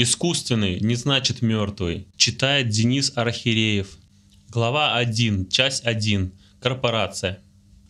Искусственный не значит мертвый. Читает Денис Архиреев. Глава 1, часть 1. Корпорация.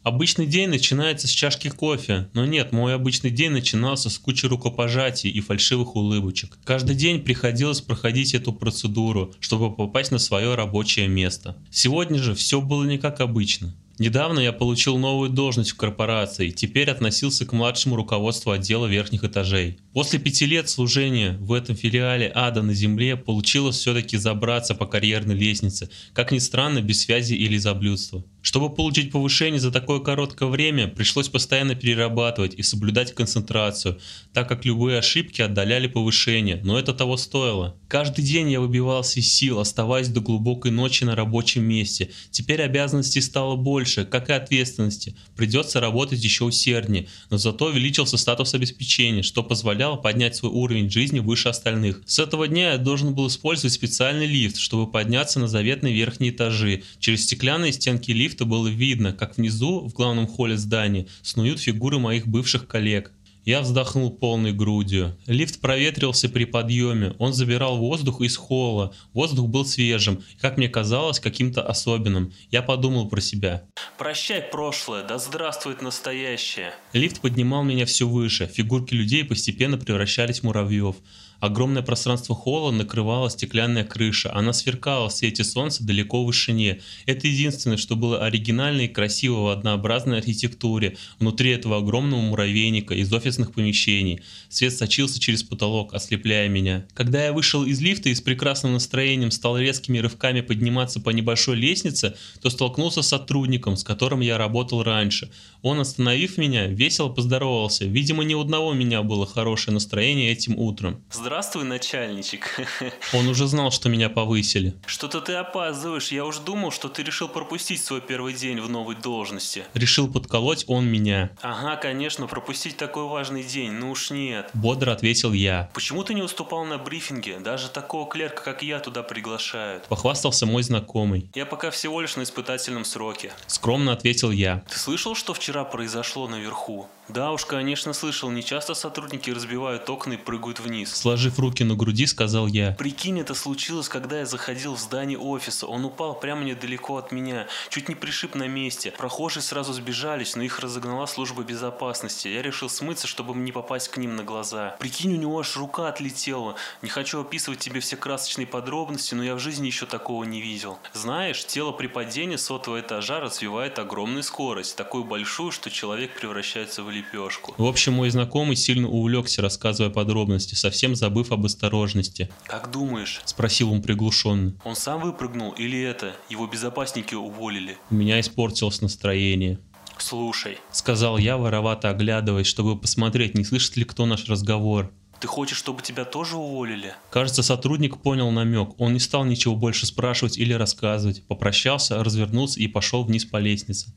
Обычный день начинается с чашки кофе, но нет, мой обычный день начинался с кучи рукопожатий и фальшивых улыбочек. Каждый день приходилось проходить эту процедуру, чтобы попасть на свое рабочее место. Сегодня же все было не как обычно. Недавно я получил новую должность в корпорации, теперь относился к младшему руководству отдела верхних этажей. После пяти лет служения в этом филиале ада на земле получилось все-таки забраться по карьерной лестнице, как ни странно, без связи или заблюдства. Чтобы получить повышение за такое короткое время, пришлось постоянно перерабатывать и соблюдать концентрацию, так как любые ошибки отдаляли повышение, но это того стоило. Каждый день я выбивался из сил, оставаясь до глубокой ночи на рабочем месте. Теперь обязанностей стало больше, как и ответственности. Придется работать еще усерднее, но зато увеличился статус обеспечения, что позволяло поднять свой уровень жизни выше остальных. С этого дня я должен был использовать специальный лифт, чтобы подняться на заветные верхние этажи. Через стеклянные стенки лифта лифта было видно, как внизу, в главном холле здания, снуют фигуры моих бывших коллег. Я вздохнул полной грудью. Лифт проветрился при подъеме, он забирал воздух из холла. Воздух был свежим, как мне казалось, каким-то особенным. Я подумал про себя. Прощай прошлое, да здравствует настоящее. Лифт поднимал меня все выше, фигурки людей постепенно превращались в муравьев. Огромное пространство холла накрывала стеклянная крыша. Она сверкала в свете солнца далеко в вышине. Это единственное, что было оригинально и красиво в однообразной архитектуре внутри этого огромного муравейника из офисных помещений. Свет сочился через потолок, ослепляя меня. Когда я вышел из лифта и с прекрасным настроением стал резкими рывками подниматься по небольшой лестнице, то столкнулся с сотрудником, с которым я работал раньше. Он, остановив меня, весело поздоровался. Видимо, ни у одного меня было хорошее настроение этим утром. Здравствуй, начальничек. Он уже знал, что меня повысили. Что-то ты опаздываешь. Я уж думал, что ты решил пропустить свой первый день в новой должности. Решил подколоть он меня. Ага, конечно, пропустить такой важный день. Ну уж нет. Бодро ответил я. Почему ты не уступал на брифинге? Даже такого клерка, как я, туда приглашают. Похвастался мой знакомый. Я пока всего лишь на испытательном сроке. Скромно ответил я. Ты слышал, что вчера произошло наверху? Да уж, конечно, слышал. Не часто сотрудники разбивают окна и прыгают вниз. Сложив руки на груди, сказал я. Прикинь, это случилось, когда я заходил в здание офиса. Он упал прямо недалеко от меня. Чуть не пришиб на месте. Прохожие сразу сбежались, но их разогнала служба безопасности. Я решил смыться, чтобы не попасть к ним на глаза. Прикинь, у него аж рука отлетела. Не хочу описывать тебе все красочные подробности, но я в жизни еще такого не видел. Знаешь, тело при падении сотого этажа развивает огромную скорость. Такую большую, что человек превращается в лепешку. В общем, мой знакомый сильно увлекся, рассказывая подробности, совсем забыв об осторожности. Как думаешь? Спросил он приглушенно. Он сам выпрыгнул или это? Его безопасники уволили? У меня испортилось настроение. Слушай, Сказал я, воровато оглядываясь, чтобы посмотреть, не слышит ли кто наш разговор. ты хочешь, чтобы тебя тоже уволили? Кажется, сотрудник понял намек. Он не стал ничего больше спрашивать или рассказывать. Попрощался, развернулся и пошел вниз по лестнице.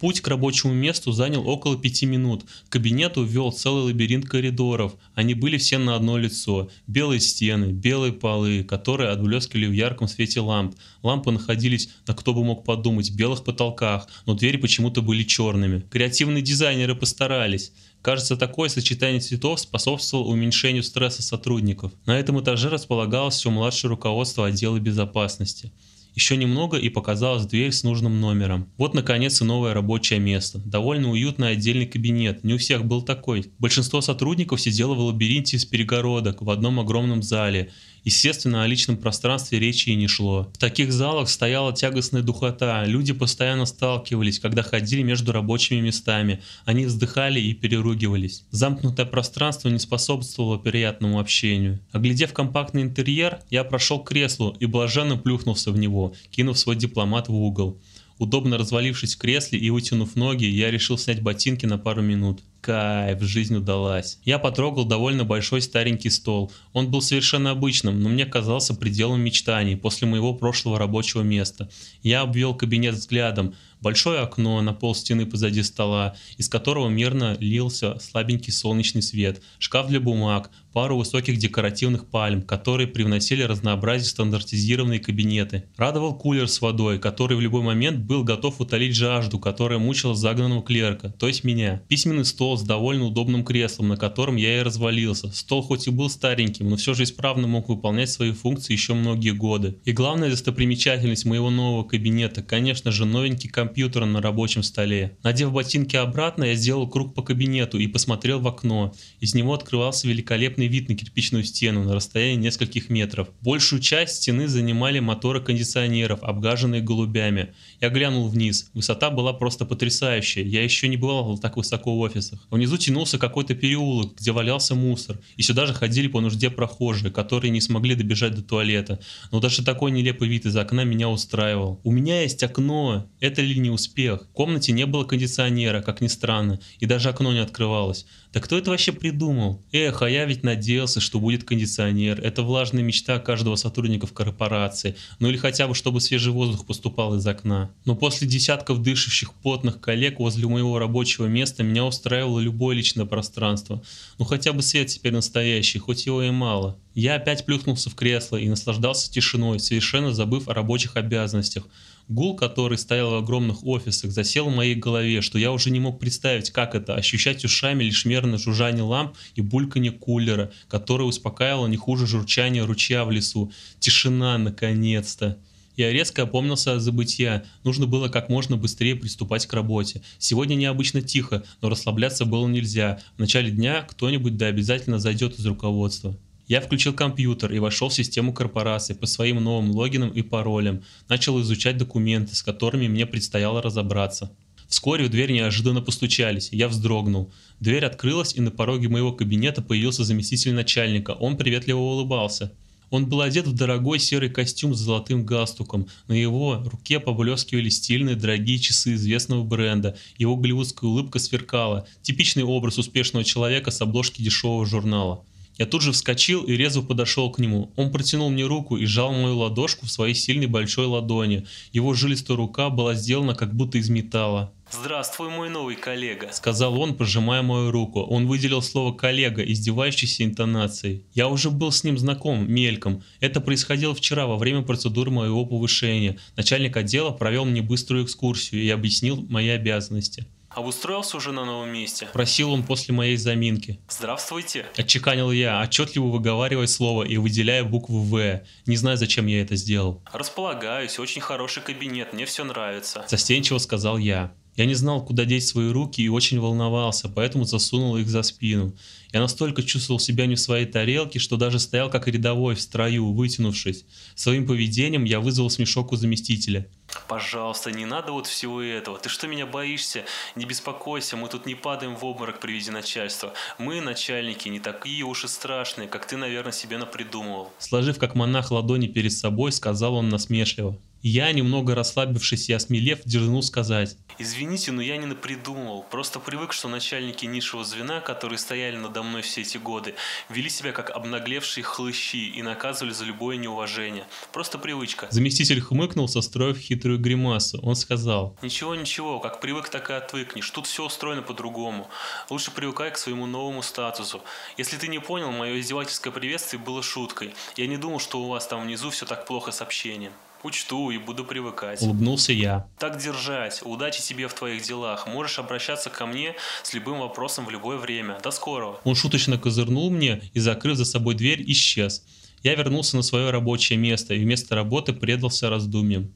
Путь к рабочему месту занял около пяти минут. К кабинету целый лабиринт коридоров. Они были все на одно лицо. Белые стены, белые полы, которые отблескивали в ярком свете ламп. Лампы находились, на кто бы мог подумать, белых потолках, но двери почему-то были черными. Креативные дизайнеры постарались. Кажется, такое сочетание цветов способствовало уменьшению стресса сотрудников. На этом этаже располагалось все младшее руководство отдела безопасности. Еще немного и показалась дверь с нужным номером. Вот наконец и новое рабочее место. Довольно уютный отдельный кабинет. Не у всех был такой. Большинство сотрудников сидело в лабиринте из перегородок в одном огромном зале. Естественно, о личном пространстве речи и не шло. В таких залах стояла тягостная духота. Люди постоянно сталкивались, когда ходили между рабочими местами. Они вздыхали и переругивались. Замкнутое пространство не способствовало приятному общению. Оглядев компактный интерьер, я прошел к креслу и блаженно плюхнулся в него, кинув свой дипломат в угол. Удобно развалившись в кресле и вытянув ноги, я решил снять ботинки на пару минут. Кайф, жизнь удалась. Я потрогал довольно большой старенький стол. Он был совершенно обычным, но мне казался пределом мечтаний после моего прошлого рабочего места. Я обвел кабинет взглядом. Большое окно на пол стены позади стола, из которого мирно лился слабенький солнечный свет. Шкаф для бумаг, пару высоких декоративных пальм, которые привносили разнообразие в стандартизированные кабинеты. Радовал кулер с водой, который в любой момент был готов утолить жажду, которая мучила загнанного клерка, то есть меня. Письменный стол с довольно удобным креслом, на котором я и развалился. Стол хоть и был стареньким, но все же исправно мог выполнять свои функции еще многие годы. И главная достопримечательность моего нового кабинета, конечно же, новенький компьютер на рабочем столе. Надев ботинки обратно, я сделал круг по кабинету и посмотрел в окно. Из него открывался великолепный вид на кирпичную стену на расстоянии нескольких метров. Большую часть стены занимали моторы кондиционеров, обгаженные голубями. Я глянул вниз. Высота была просто потрясающая. Я еще не бывал так высоко в офисах. Внизу тянулся какой-то переулок, где валялся мусор. И сюда же ходили по нужде прохожие, которые не смогли добежать до туалета. Но даже такой нелепый вид из окна меня устраивал. У меня есть окно. Это ли не успех? В комнате не было кондиционера, как ни странно. И даже окно не открывалось. Да кто это вообще придумал? Эх, а я ведь надеялся, что будет кондиционер. Это влажная мечта каждого сотрудника в корпорации. Ну или хотя бы, чтобы свежий воздух поступал из окна. Но после десятков дышащих потных коллег возле моего рабочего места меня устраивало любое личное пространство. Ну хотя бы свет теперь настоящий, хоть его и мало. Я опять плюхнулся в кресло и наслаждался тишиной, совершенно забыв о рабочих обязанностях. Гул, который стоял в огромных офисах, засел в моей голове, что я уже не мог представить, как это – ощущать ушами лишь мерно жужжание ламп и бульканье кулера, которое успокаивало не хуже журчания ручья в лесу. Тишина, наконец-то! Я резко опомнился от забытия. Нужно было как можно быстрее приступать к работе. Сегодня необычно тихо, но расслабляться было нельзя. В начале дня кто-нибудь да обязательно зайдет из руководства. Я включил компьютер и вошел в систему корпорации по своим новым логинам и паролям. Начал изучать документы, с которыми мне предстояло разобраться. Вскоре в дверь неожиданно постучались, я вздрогнул. Дверь открылась, и на пороге моего кабинета появился заместитель начальника. Он приветливо улыбался. Он был одет в дорогой серый костюм с золотым галстуком. На его руке поблескивали стильные дорогие часы известного бренда. Его голливудская улыбка сверкала. Типичный образ успешного человека с обложки дешевого журнала. Я тут же вскочил и резво подошел к нему. Он протянул мне руку и сжал мою ладошку в своей сильной большой ладони. Его жилистая рука была сделана как будто из металла. «Здравствуй, мой новый коллега», — сказал он, пожимая мою руку. Он выделил слово «коллега» издевающейся интонацией. Я уже был с ним знаком, мельком. Это происходило вчера, во время процедуры моего повышения. Начальник отдела провел мне быструю экскурсию и объяснил мои обязанности. Обустроился уже на новом месте? Просил он после моей заминки. Здравствуйте. Отчеканил я, отчетливо выговаривая слово и выделяя букву «В». Не знаю, зачем я это сделал. Располагаюсь, очень хороший кабинет, мне все нравится. Застенчиво сказал я. Я не знал, куда деть свои руки и очень волновался, поэтому засунул их за спину. Я настолько чувствовал себя не в своей тарелке, что даже стоял как рядовой в строю, вытянувшись. Своим поведением я вызвал смешок у заместителя. Пожалуйста, не надо вот всего этого. Ты что меня боишься? Не беспокойся, мы тут не падаем в обморок при виде начальства. Мы, начальники, не такие уж и страшные, как ты, наверное, себе напридумывал. Сложив как монах ладони перед собой, сказал он насмешливо. Я, немного расслабившись и осмелев, дерзнул сказать. Извините, но я не напридумывал. Просто привык, что начальники низшего звена, которые стояли надо мной все эти годы, вели себя как обнаглевшие хлыщи и наказывали за любое неуважение. Просто привычка. Заместитель хмыкнул, состроив хитрую гримасу. Он сказал. Ничего, ничего, как привык, так и отвыкнешь. Тут все устроено по-другому. Лучше привыкай к своему новому статусу. Если ты не понял, мое издевательское приветствие было шуткой. Я не думал, что у вас там внизу все так плохо с общением. Учту и буду привыкать. Улыбнулся я. Так держать. Удачи тебе в твоих делах. Можешь обращаться ко мне с любым вопросом в любое время. До скорого. Он шуточно козырнул мне и, закрыв за собой дверь, исчез. Я вернулся на свое рабочее место и вместо работы предался раздумьям.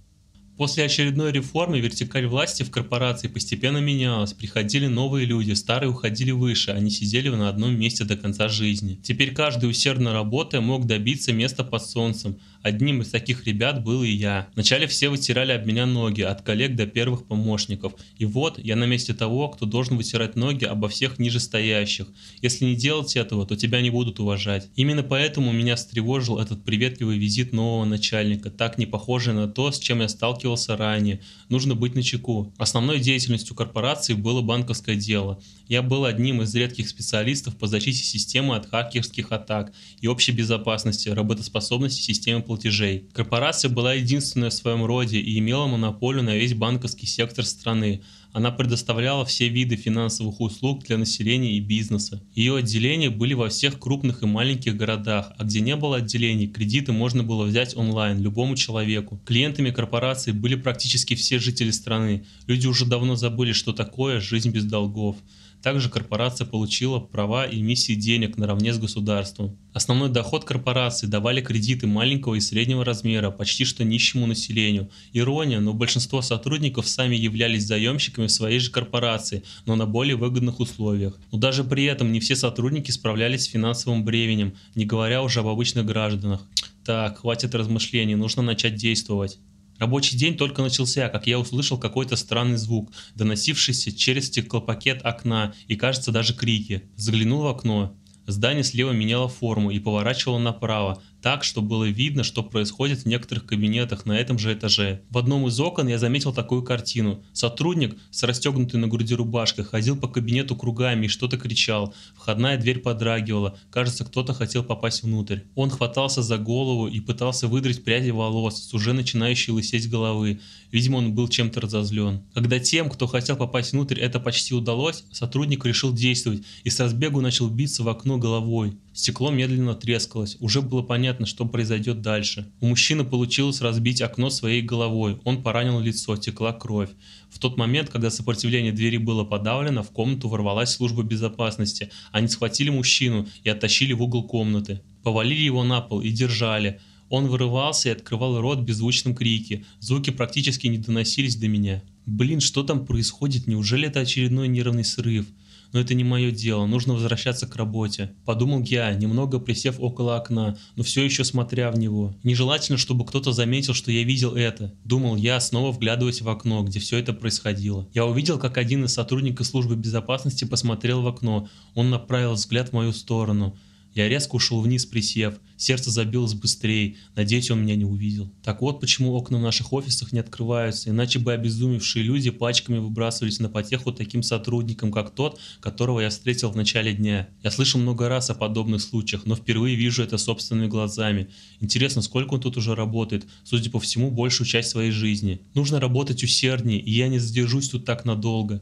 После очередной реформы вертикаль власти в корпорации постепенно менялась, приходили новые люди, старые уходили выше, они сидели на одном месте до конца жизни. Теперь каждый усердно работая мог добиться места под солнцем, Одним из таких ребят был и я. Вначале все вытирали об меня ноги, от коллег до первых помощников. И вот я на месте того, кто должен вытирать ноги обо всех нижестоящих. Если не делать этого, то тебя не будут уважать. Именно поэтому меня встревожил этот приветливый визит нового начальника, так не похожий на то, с чем я сталкивался ранее. Нужно быть начеку. Основной деятельностью корпорации было банковское дело. Я был одним из редких специалистов по защите системы от хакерских атак и общей безопасности, работоспособности системы платежей. Корпорация была единственная в своем роде и имела монополию на весь банковский сектор страны. Она предоставляла все виды финансовых услуг для населения и бизнеса. Ее отделения были во всех крупных и маленьких городах, а где не было отделений, кредиты можно было взять онлайн любому человеку. Клиентами корпорации были практически все жители страны. Люди уже давно забыли, что такое жизнь без долгов. Также корпорация получила права и миссии денег наравне с государством. Основной доход корпорации давали кредиты маленького и среднего размера почти что нищему населению. Ирония, но большинство сотрудников сами являлись заемщиками своей же корпорации, но на более выгодных условиях. Но даже при этом не все сотрудники справлялись с финансовым бременем, не говоря уже об обычных гражданах. Так, хватит размышлений, нужно начать действовать. Рабочий день только начался, как я услышал какой-то странный звук, доносившийся через стеклопакет окна и, кажется, даже крики. Заглянул в окно. Здание слева меняло форму и поворачивало направо, так, что было видно, что происходит в некоторых кабинетах на этом же этаже. В одном из окон я заметил такую картину. Сотрудник с расстегнутой на груди рубашкой ходил по кабинету кругами и что-то кричал. Входная дверь подрагивала. Кажется, кто-то хотел попасть внутрь. Он хватался за голову и пытался выдрать пряди волос с уже начинающей лысеть головы. Видимо, он был чем-то разозлен. Когда тем, кто хотел попасть внутрь, это почти удалось, сотрудник решил действовать и с разбегу начал биться в окно головой. Стекло медленно трескалось. Уже было понятно, что произойдет дальше. У мужчины получилось разбить окно своей головой. Он поранил лицо, текла кровь. В тот момент, когда сопротивление двери было подавлено, в комнату ворвалась служба безопасности. Они схватили мужчину и оттащили в угол комнаты. Повалили его на пол и держали. Он вырывался и открывал рот в беззвучном крике. Звуки практически не доносились до меня. Блин, что там происходит? Неужели это очередной нервный срыв? Но это не мое дело, нужно возвращаться к работе. Подумал я, немного присев около окна, но все еще смотря в него. Нежелательно, чтобы кто-то заметил, что я видел это. Думал я, снова вглядываясь в окно, где все это происходило. Я увидел, как один из сотрудников службы безопасности посмотрел в окно. Он направил взгляд в мою сторону. Я резко ушел вниз, присев. Сердце забилось быстрее. Надеюсь, он меня не увидел. Так вот, почему окна в наших офисах не открываются. Иначе бы обезумевшие люди пачками выбрасывались на потеху таким сотрудникам, как тот, которого я встретил в начале дня. Я слышал много раз о подобных случаях, но впервые вижу это собственными глазами. Интересно, сколько он тут уже работает. Судя по всему, большую часть своей жизни. Нужно работать усерднее, и я не задержусь тут так надолго.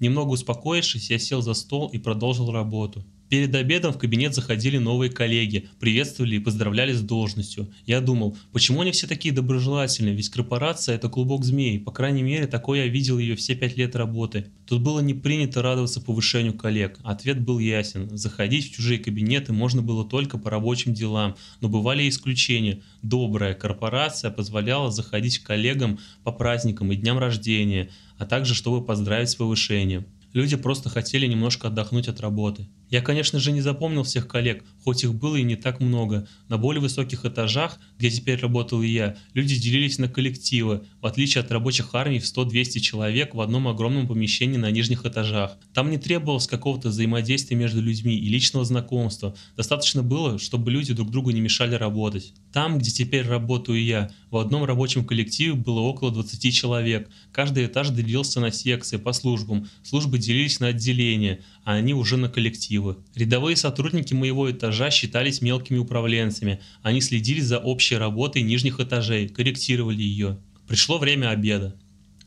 Немного успокоившись, я сел за стол и продолжил работу. Перед обедом в кабинет заходили новые коллеги, приветствовали и поздравляли с должностью. Я думал, почему они все такие доброжелательные, ведь корпорация это клубок змей, по крайней мере, такой я видел ее все пять лет работы. Тут было не принято радоваться повышению коллег. Ответ был ясен. Заходить в чужие кабинеты можно было только по рабочим делам, но бывали исключения. Добрая корпорация позволяла заходить к коллегам по праздникам и дням рождения, а также чтобы поздравить с повышением. Люди просто хотели немножко отдохнуть от работы. Я, конечно же, не запомнил всех коллег, хоть их было и не так много. На более высоких этажах, где теперь работал и я, люди делились на коллективы, в отличие от рабочих армий в 100-200 человек в одном огромном помещении на нижних этажах. Там не требовалось какого-то взаимодействия между людьми и личного знакомства. Достаточно было, чтобы люди друг другу не мешали работать. Там, где теперь работаю я, в одном рабочем коллективе было около 20 человек. Каждый этаж делился на секции по службам. Службы делились на отделения, а они уже на коллективы. Рядовые сотрудники моего этажа считались мелкими управленцами. Они следили за общей работой нижних этажей, корректировали ее. Пришло время обеда.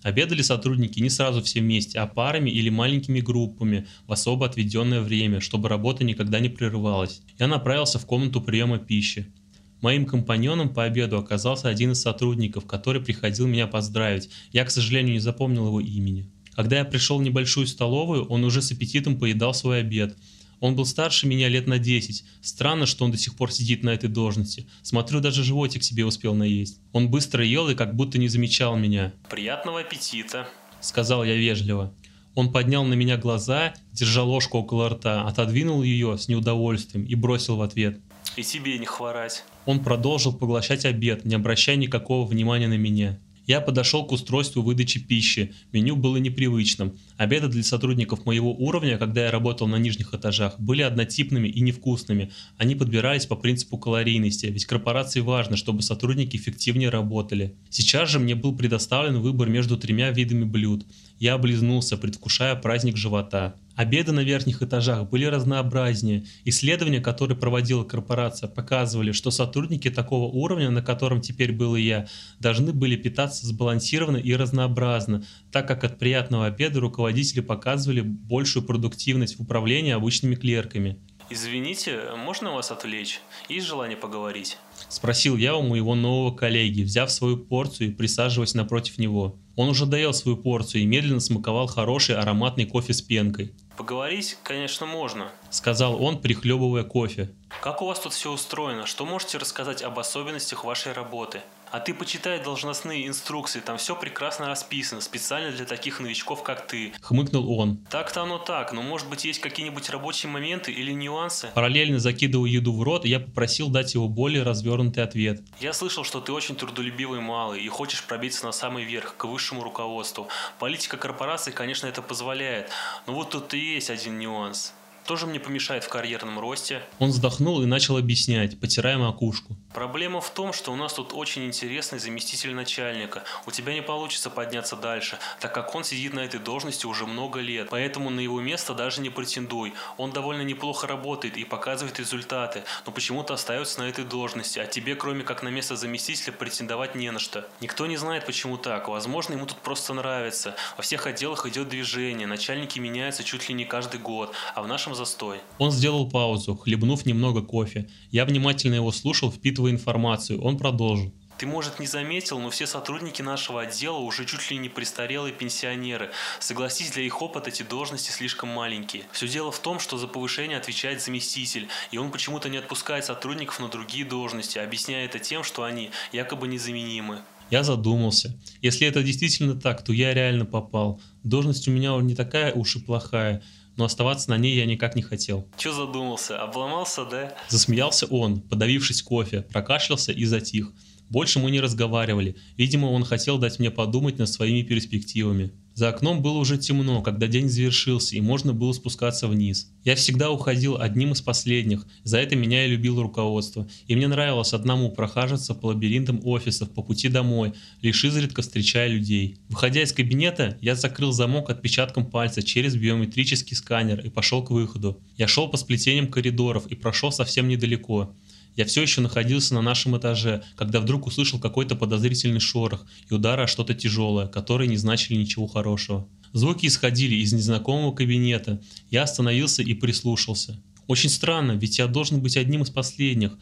Обедали сотрудники не сразу все вместе, а парами или маленькими группами в особо отведенное время, чтобы работа никогда не прерывалась. Я направился в комнату приема пищи. Моим компаньоном по обеду оказался один из сотрудников, который приходил меня поздравить. Я, к сожалению, не запомнил его имени. Когда я пришел в небольшую столовую, он уже с аппетитом поедал свой обед. Он был старше меня лет на 10. Странно, что он до сих пор сидит на этой должности. Смотрю, даже животик себе успел наесть. Он быстро ел и как будто не замечал меня. «Приятного аппетита», — сказал я вежливо. Он поднял на меня глаза, держа ложку около рта, отодвинул ее с неудовольствием и бросил в ответ. «И тебе не хворать». Он продолжил поглощать обед, не обращая никакого внимания на меня. Я подошел к устройству выдачи пищи. Меню было непривычным. Обеды для сотрудников моего уровня, когда я работал на нижних этажах, были однотипными и невкусными. Они подбирались по принципу калорийности, ведь корпорации важно, чтобы сотрудники эффективнее работали. Сейчас же мне был предоставлен выбор между тремя видами блюд. Я облизнулся, предвкушая праздник живота. Обеды на верхних этажах были разнообразнее. Исследования, которые проводила корпорация, показывали, что сотрудники такого уровня, на котором теперь был и я, должны были питаться сбалансированно и разнообразно, так как от приятного обеда руководители показывали большую продуктивность в управлении обычными клерками. Извините, можно вас отвлечь? Есть желание поговорить? Спросил я у моего нового коллеги, взяв свою порцию и присаживаясь напротив него. Он уже доел свою порцию и медленно смаковал хороший ароматный кофе с пенкой. Поговорить, конечно, можно. Сказал он, прихлебывая кофе. Как у вас тут все устроено? Что можете рассказать об особенностях вашей работы? А ты почитай должностные инструкции, там все прекрасно расписано, специально для таких новичков, как ты. Хмыкнул он. Так-то оно так, но может быть есть какие-нибудь рабочие моменты или нюансы? Параллельно закидывая еду в рот, я попросил дать его более развернутый ответ. Я слышал, что ты очень трудолюбивый малый и хочешь пробиться на самый верх, к высшему руководству. Политика корпорации, конечно, это позволяет, но вот тут и есть один нюанс тоже мне помешает в карьерном росте. Он вздохнул и начал объяснять, потирая макушку. Проблема в том, что у нас тут очень интересный заместитель начальника. У тебя не получится подняться дальше, так как он сидит на этой должности уже много лет, поэтому на его место даже не претендуй. Он довольно неплохо работает и показывает результаты, но почему-то остается на этой должности, а тебе, кроме как на место заместителя, претендовать не на что. Никто не знает, почему так. Возможно, ему тут просто нравится. Во всех отделах идет движение, начальники меняются чуть ли не каждый год, а в нашем застой. Он сделал паузу, хлебнув немного кофе. Я внимательно его слушал, впитывая информацию. Он продолжил. Ты, может, не заметил, но все сотрудники нашего отдела уже чуть ли не престарелые пенсионеры. Согласись, для их опыта эти должности слишком маленькие. Все дело в том, что за повышение отвечает заместитель, и он почему-то не отпускает сотрудников на другие должности, объясняя это тем, что они якобы незаменимы. Я задумался. Если это действительно так, то я реально попал. Должность у меня не такая уж и плохая но оставаться на ней я никак не хотел. Че задумался? Обломался, да? Засмеялся он, подавившись кофе, прокашлялся и затих. Больше мы не разговаривали. Видимо, он хотел дать мне подумать над своими перспективами. За окном было уже темно, когда день завершился, и можно было спускаться вниз. Я всегда уходил одним из последних, за это меня и любило руководство, и мне нравилось одному прохаживаться по лабиринтам офисов по пути домой, лишь изредка встречая людей. Выходя из кабинета, я закрыл замок отпечатком пальца через биометрический сканер и пошел к выходу. Я шел по сплетениям коридоров и прошел совсем недалеко. Я все еще находился на нашем этаже, когда вдруг услышал какой-то подозрительный шорох и удары о что-то тяжелое, которые не значили ничего хорошего. Звуки исходили из незнакомого кабинета. Я остановился и прислушался. Очень странно, ведь я должен быть одним из последних,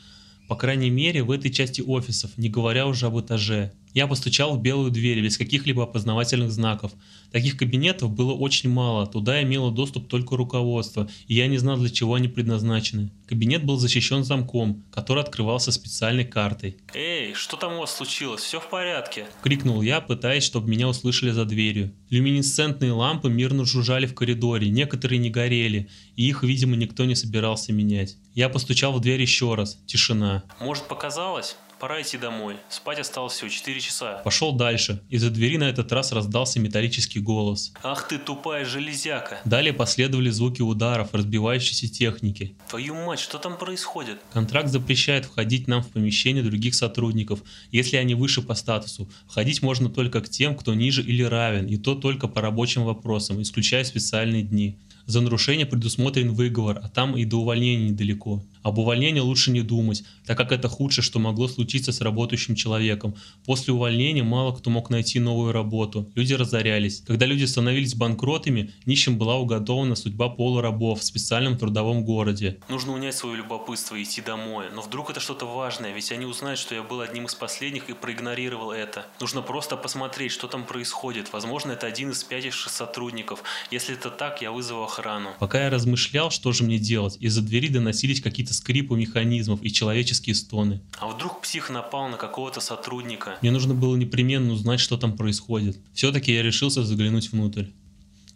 по крайней мере в этой части офисов, не говоря уже об этаже. Я постучал в белую дверь без каких-либо опознавательных знаков. Таких кабинетов было очень мало, туда имело доступ только руководство, и я не знал, для чего они предназначены. Кабинет был защищен замком, который открывался специальной картой. «Эй, что там у вас случилось? Все в порядке?» — крикнул я, пытаясь, чтобы меня услышали за дверью. Люминесцентные лампы мирно жужжали в коридоре, некоторые не горели, и их, видимо, никто не собирался менять. Я постучал в дверь еще раз. Тишина. «Может, показалось?» Пора идти домой. Спать осталось всего 4 часа. Пошел дальше. Из-за двери на этот раз раздался металлический голос. Ах ты тупая железяка. Далее последовали звуки ударов, разбивающейся техники. Твою мать, что там происходит? Контракт запрещает входить нам в помещение других сотрудников, если они выше по статусу. Входить можно только к тем, кто ниже или равен, и то только по рабочим вопросам, исключая специальные дни. За нарушение предусмотрен выговор, а там и до увольнения недалеко. Об увольнении лучше не думать, так как это худшее, что могло случиться с работающим человеком. После увольнения мало кто мог найти новую работу, люди разорялись. Когда люди становились банкротами, нищим была уготована судьба полурабов в специальном трудовом городе. Нужно унять свое любопытство и идти домой. Но вдруг это что-то важное, ведь они узнают, что я был одним из последних и проигнорировал это. Нужно просто посмотреть, что там происходит. Возможно, это один из спятивших сотрудников. Если это так, я вызову охрану. Пока я размышлял, что же мне делать, из-за двери доносились какие-то какие-то скрипы механизмов и человеческие стоны. А вдруг псих напал на какого-то сотрудника? Мне нужно было непременно узнать, что там происходит. Все-таки я решился заглянуть внутрь.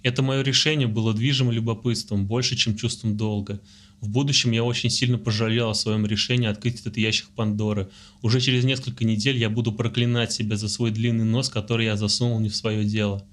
Это мое решение было движимо любопытством, больше, чем чувством долга. В будущем я очень сильно пожалел о своем решении открыть этот ящик Пандоры. Уже через несколько недель я буду проклинать себя за свой длинный нос, который я засунул не в свое дело.